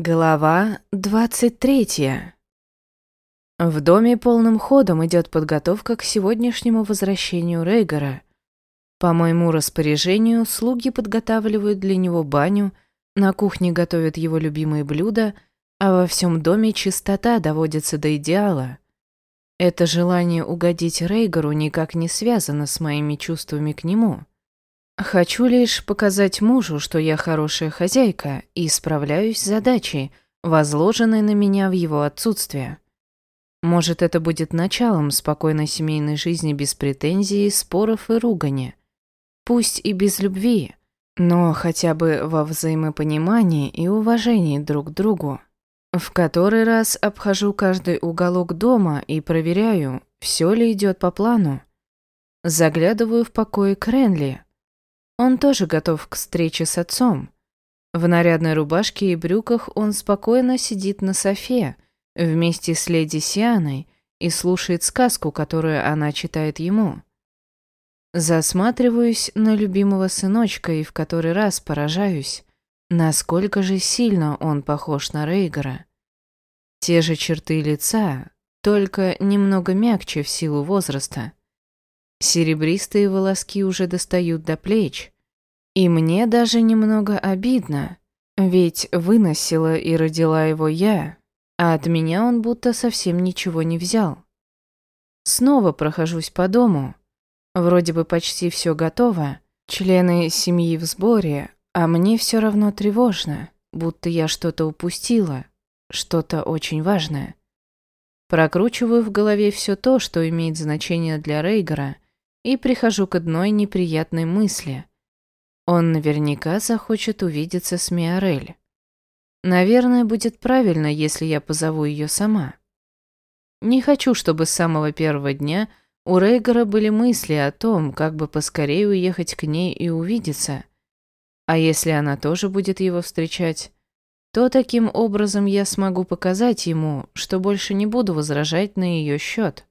Глава 23. В доме полным ходом идет подготовка к сегодняшнему возвращению Рейгора. По моему распоряжению слуги подготавливают для него баню, на кухне готовят его любимые блюда, а во всем доме чистота доводится до идеала. Это желание угодить Рейгору никак не связано с моими чувствами к нему. Хочу лишь показать мужу, что я хорошая хозяйка и справляюсь с задачей, возложенной на меня в его отсутствие. Может, это будет началом спокойной семейной жизни без претензий, споров и ругани. Пусть и без любви, но хотя бы во взаимопонимании и уважении друг к другу. В который раз обхожу каждый уголок дома и проверяю, все ли идет по плану. Заглядываю в покои Кренли – он тоже готов к встрече с отцом. В нарядной рубашке и брюках он спокойно сидит на софе вместе с леди Сианой и слушает сказку, которую она читает ему. Засматриваюсь на любимого сыночка и в который раз поражаюсь, насколько же сильно он похож на Рейгора. Те же черты лица, только немного мягче в силу возраста. Серебристые волоски уже достают до плеч. И мне даже немного обидно, ведь выносила и родила его я, а от меня он будто совсем ничего не взял. Снова прохожусь по дому. Вроде бы почти все готово, члены семьи в сборе, а мне все равно тревожно, будто я что-то упустила, что-то очень важное. Прокручиваю в голове все то, что имеет значение для Рейгора – и прихожу к одной неприятной мысли. Он наверняка захочет увидеться с Миорель. Наверное, будет правильно, если я позову ее сама. Не хочу, чтобы с самого первого дня у Рейгора были мысли о том, как бы поскорее уехать к ней и увидеться. А если она тоже будет его встречать, то таким образом я смогу показать ему, что больше не буду возражать на ее счет.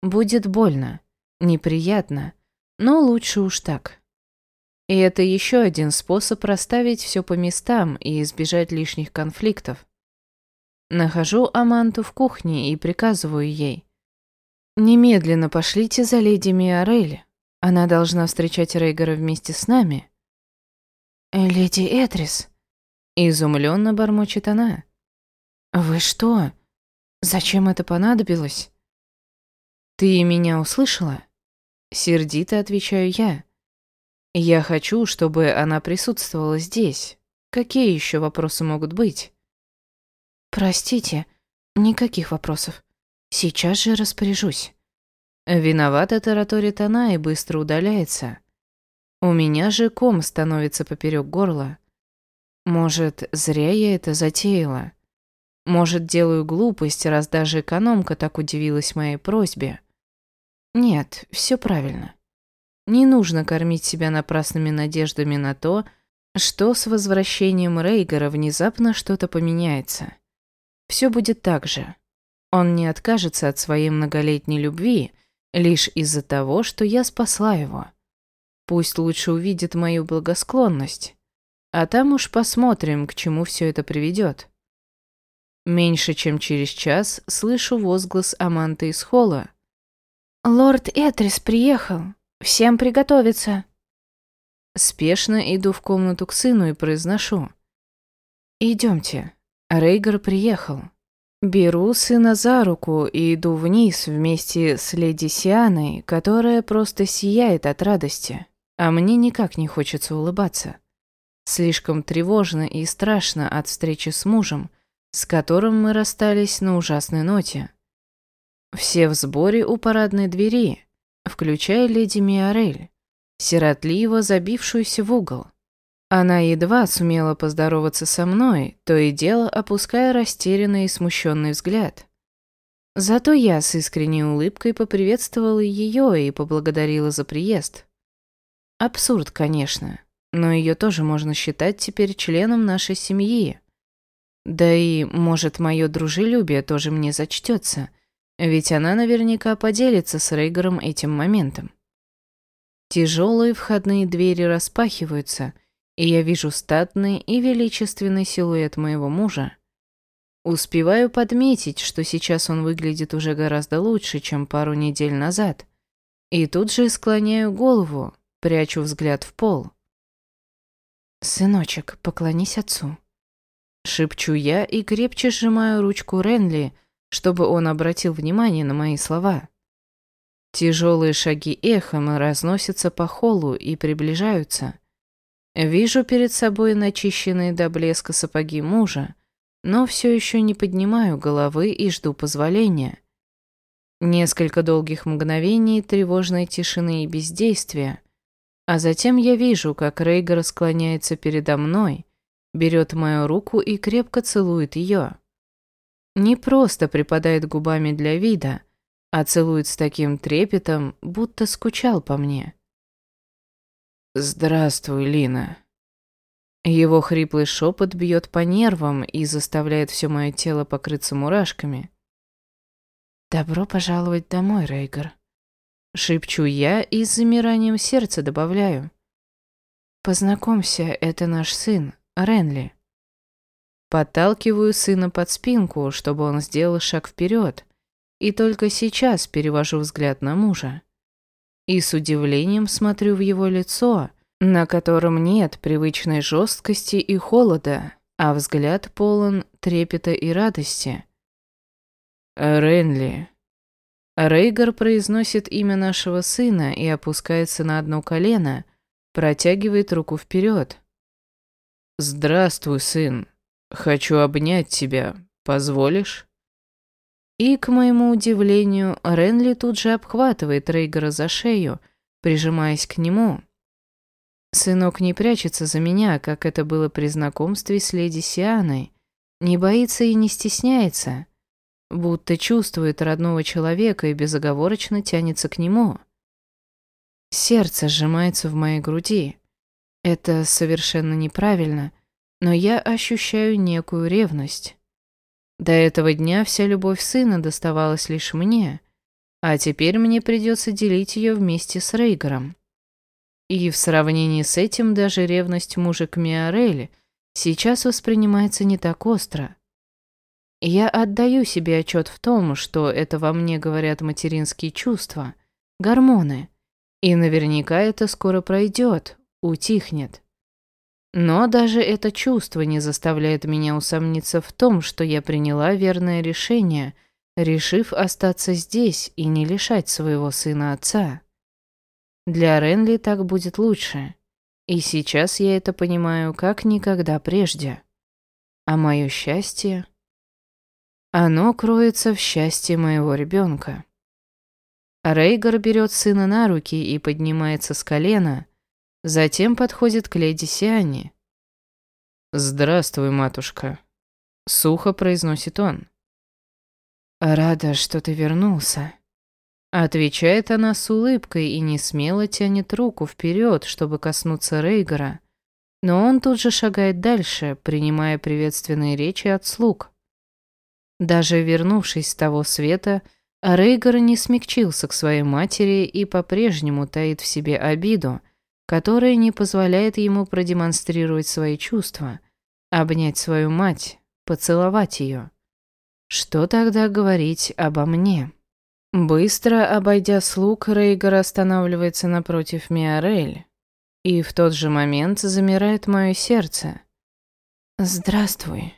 Будет больно. Неприятно, но лучше уж так. И это еще один способ расставить все по местам и избежать лишних конфликтов. Нахожу Аманту в кухне и приказываю ей. «Немедленно пошлите за леди Миорель. Она должна встречать Рейгора вместе с нами». «Леди Этрис», — изумленно бормочет она. «Вы что? Зачем это понадобилось?» «Ты меня услышала?» Сердито отвечаю я. Я хочу, чтобы она присутствовала здесь. Какие еще вопросы могут быть? Простите, никаких вопросов. Сейчас же распоряжусь. Виновата тараторит она и быстро удаляется. У меня же ком становится поперек горла. Может, зря я это затеяла. Может, делаю глупость, раз даже экономка так удивилась моей просьбе. Нет, все правильно. Не нужно кормить себя напрасными надеждами на то, что с возвращением Рейгера внезапно что-то поменяется. Все будет так же. Он не откажется от своей многолетней любви лишь из-за того, что я спасла его. Пусть лучше увидит мою благосклонность, а там уж посмотрим, к чему все это приведет. Меньше чем через час слышу возглас Аманты из холла, «Лорд Этрис приехал. Всем приготовиться». Спешно иду в комнату к сыну и произношу. «Идемте. Рейгар приехал». Беру сына за руку и иду вниз вместе с леди Сианой, которая просто сияет от радости, а мне никак не хочется улыбаться. Слишком тревожно и страшно от встречи с мужем, с которым мы расстались на ужасной ноте. Все в сборе у парадной двери, включая леди Миорель, сиротливо забившуюся в угол. Она едва сумела поздороваться со мной, то и дело опуская растерянный и смущенный взгляд. Зато я с искренней улыбкой поприветствовала ее и поблагодарила за приезд. Абсурд, конечно, но ее тоже можно считать теперь членом нашей семьи. Да и, может, мое дружелюбие тоже мне зачтется – ведь она наверняка поделится с Рейгором этим моментом. Тяжелые входные двери распахиваются, и я вижу статный и величественный силуэт моего мужа. Успеваю подметить, что сейчас он выглядит уже гораздо лучше, чем пару недель назад. И тут же склоняю голову, прячу взгляд в пол. «Сыночек, поклонись отцу». Шепчу я и крепче сжимаю ручку Ренли, чтобы он обратил внимание на мои слова. Тяжелые шаги эхом разносятся по холлу и приближаются. Вижу перед собой начищенные до блеска сапоги мужа, но все еще не поднимаю головы и жду позволения. Несколько долгих мгновений тревожной тишины и бездействия, а затем я вижу, как Рейгар склоняется передо мной, берет мою руку и крепко целует ее. Не просто припадает губами для вида, а целует с таким трепетом, будто скучал по мне. «Здравствуй, Лина». Его хриплый шепот бьет по нервам и заставляет все мое тело покрыться мурашками. «Добро пожаловать домой, Рейгар», — шепчу я и с замиранием сердца добавляю. «Познакомься, это наш сын, Ренли». Подталкиваю сына под спинку, чтобы он сделал шаг вперед, и только сейчас перевожу взгляд на мужа и с удивлением смотрю в его лицо, на котором нет привычной жесткости и холода, а взгляд полон трепета и радости. «Ренли». Рейгар произносит имя нашего сына и опускается на одно колено, протягивает руку вперед. «Здравствуй, сын. Хочу обнять тебя. Позволишь?» И, к моему удивлению, Ренли тут же обхватывает Рейгера за шею, прижимаясь к нему. Сынок не прячется за меня, как это было при знакомстве с леди Сианой. Не боится и не стесняется. Будто чувствует родного человека и безоговорочно тянется к нему. Сердце сжимается в моей груди. Это совершенно неправильно, но я ощущаю некую ревность. До этого дня вся любовь сына доставалась лишь мне, а теперь мне придется делить ее вместе с Рейгером. И в сравнении с этим даже ревность мужа к Миорелли сейчас воспринимается не так остро. Я отдаю себе отчет в том, что это во мне говорят материнские чувства, гормоны, и наверняка это скоро пройдет, утихнет. Но даже это чувство не заставляет меня усомниться в том, что я приняла верное решение, решив остаться здесь и не лишать своего сына отца. Для Ренли так будет лучше. И сейчас я это понимаю как никогда прежде. А мое счастье... Оно кроется в счастье моего ребенка. Рейгар берет сына на руки и поднимается с колена, Затем подходит к леди Сиане. «Здравствуй, матушка», — сухо произносит он. «Рада, что ты вернулся», — отвечает она с улыбкой и не смело тянет руку вперед, чтобы коснуться Рейгора. Но он тут же шагает дальше, принимая приветственные речи от слуг. Даже вернувшись с того света, Рейгор не смягчился к своей матери и по-прежнему таит в себе обиду — которое не позволяет ему продемонстрировать свои чувства, обнять свою мать, поцеловать ее. Что тогда говорить обо мне? Быстро обойдя слуг, Рейгар останавливается напротив Миорель, и в тот же момент замирает мое сердце. «Здравствуй».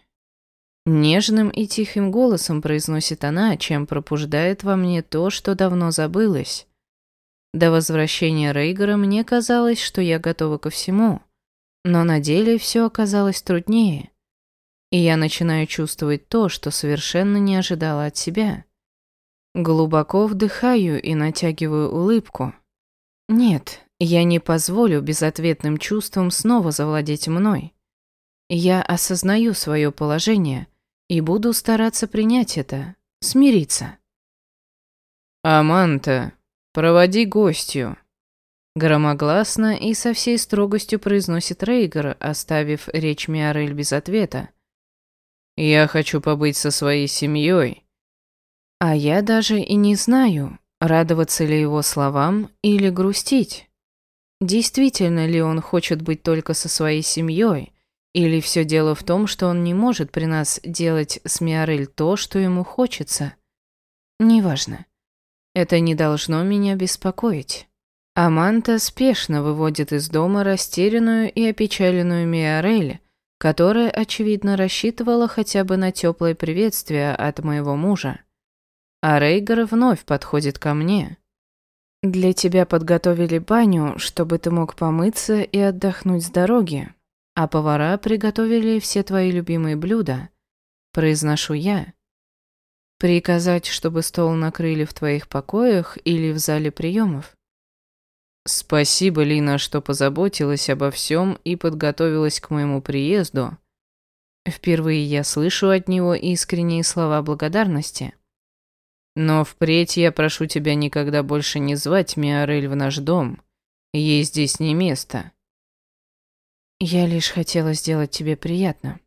Нежным и тихим голосом произносит она, чем пробуждает во мне то, что давно забылось. До возвращения Рейгора мне казалось, что я готова ко всему. Но на деле все оказалось труднее. И я начинаю чувствовать то, что совершенно не ожидала от себя. Глубоко вдыхаю и натягиваю улыбку. Нет, я не позволю безответным чувствам снова завладеть мной. Я осознаю свое положение и буду стараться принять это, смириться. «Аманта», «Проводи гостью», — громогласно и со всей строгостью произносит Рейгар, оставив речь Миарель без ответа. «Я хочу побыть со своей семьей». А я даже и не знаю, радоваться ли его словам или грустить. Действительно ли он хочет быть только со своей семьей, или все дело в том, что он не может при нас делать с Миорель то, что ему хочется? Неважно. Это не должно меня беспокоить. Аманта спешно выводит из дома растерянную и опечаленную Миорель, которая, очевидно, рассчитывала хотя бы на теплое приветствие от моего мужа. А Рейгар вновь подходит ко мне. «Для тебя подготовили баню, чтобы ты мог помыться и отдохнуть с дороги, а повара приготовили все твои любимые блюда», – произношу я. «Приказать, чтобы стол накрыли в твоих покоях или в зале приемов?» «Спасибо, Лина, что позаботилась обо всем и подготовилась к моему приезду». Впервые я слышу от него искренние слова благодарности. «Но впредь я прошу тебя никогда больше не звать Миорель в наш дом. Ей здесь не место». «Я лишь хотела сделать тебе приятно».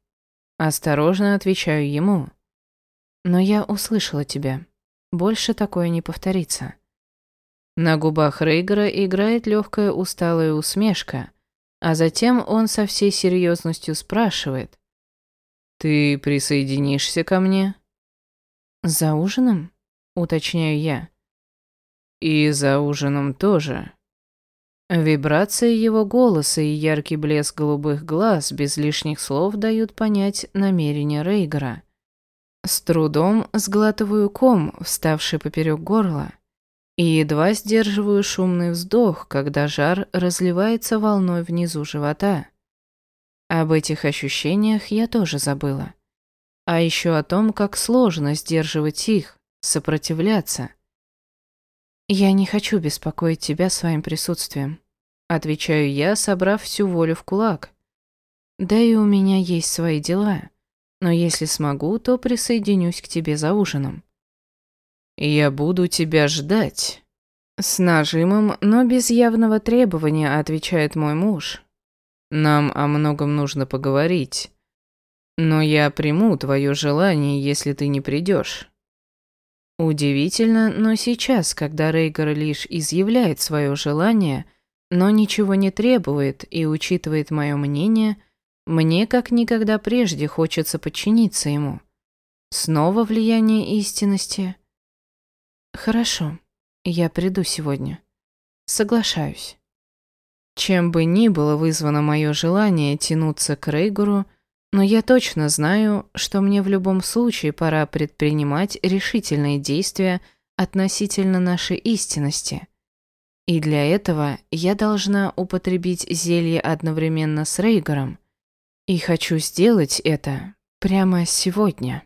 Осторожно отвечаю ему. «Но я услышала тебя. Больше такое не повторится». На губах Рейгера играет легкая усталая усмешка, а затем он со всей серьезностью спрашивает. «Ты присоединишься ко мне?» «За ужином?» — уточняю я. «И за ужином тоже». Вибрация его голоса и яркий блеск голубых глаз без лишних слов дают понять намерение Рейгера. С трудом сглатываю ком, вставший поперек горла и едва сдерживаю шумный вздох, когда жар разливается волной внизу живота. Об этих ощущениях я тоже забыла. А еще о том, как сложно сдерживать их, сопротивляться. «Я не хочу беспокоить тебя своим присутствием», — отвечаю я, собрав всю волю в кулак. «Да и у меня есть свои дела, но если смогу, то присоединюсь к тебе за ужином». «Я буду тебя ждать». С нажимом, но без явного требования, отвечает мой муж. «Нам о многом нужно поговорить. Но я приму твое желание, если ты не придешь». Удивительно, но сейчас, когда Рейгар лишь изъявляет свое желание, но ничего не требует и учитывает мое мнение, мне как никогда прежде хочется подчиниться ему. Снова влияние истинности – Хорошо, я приду сегодня. Соглашаюсь. Чем бы ни было вызвано мое желание тянуться к Рейгуру, но я точно знаю, что мне в любом случае пора предпринимать решительные действия относительно нашей истинности. И для этого я должна употребить зелье одновременно с Рейгором. И хочу сделать это прямо сегодня.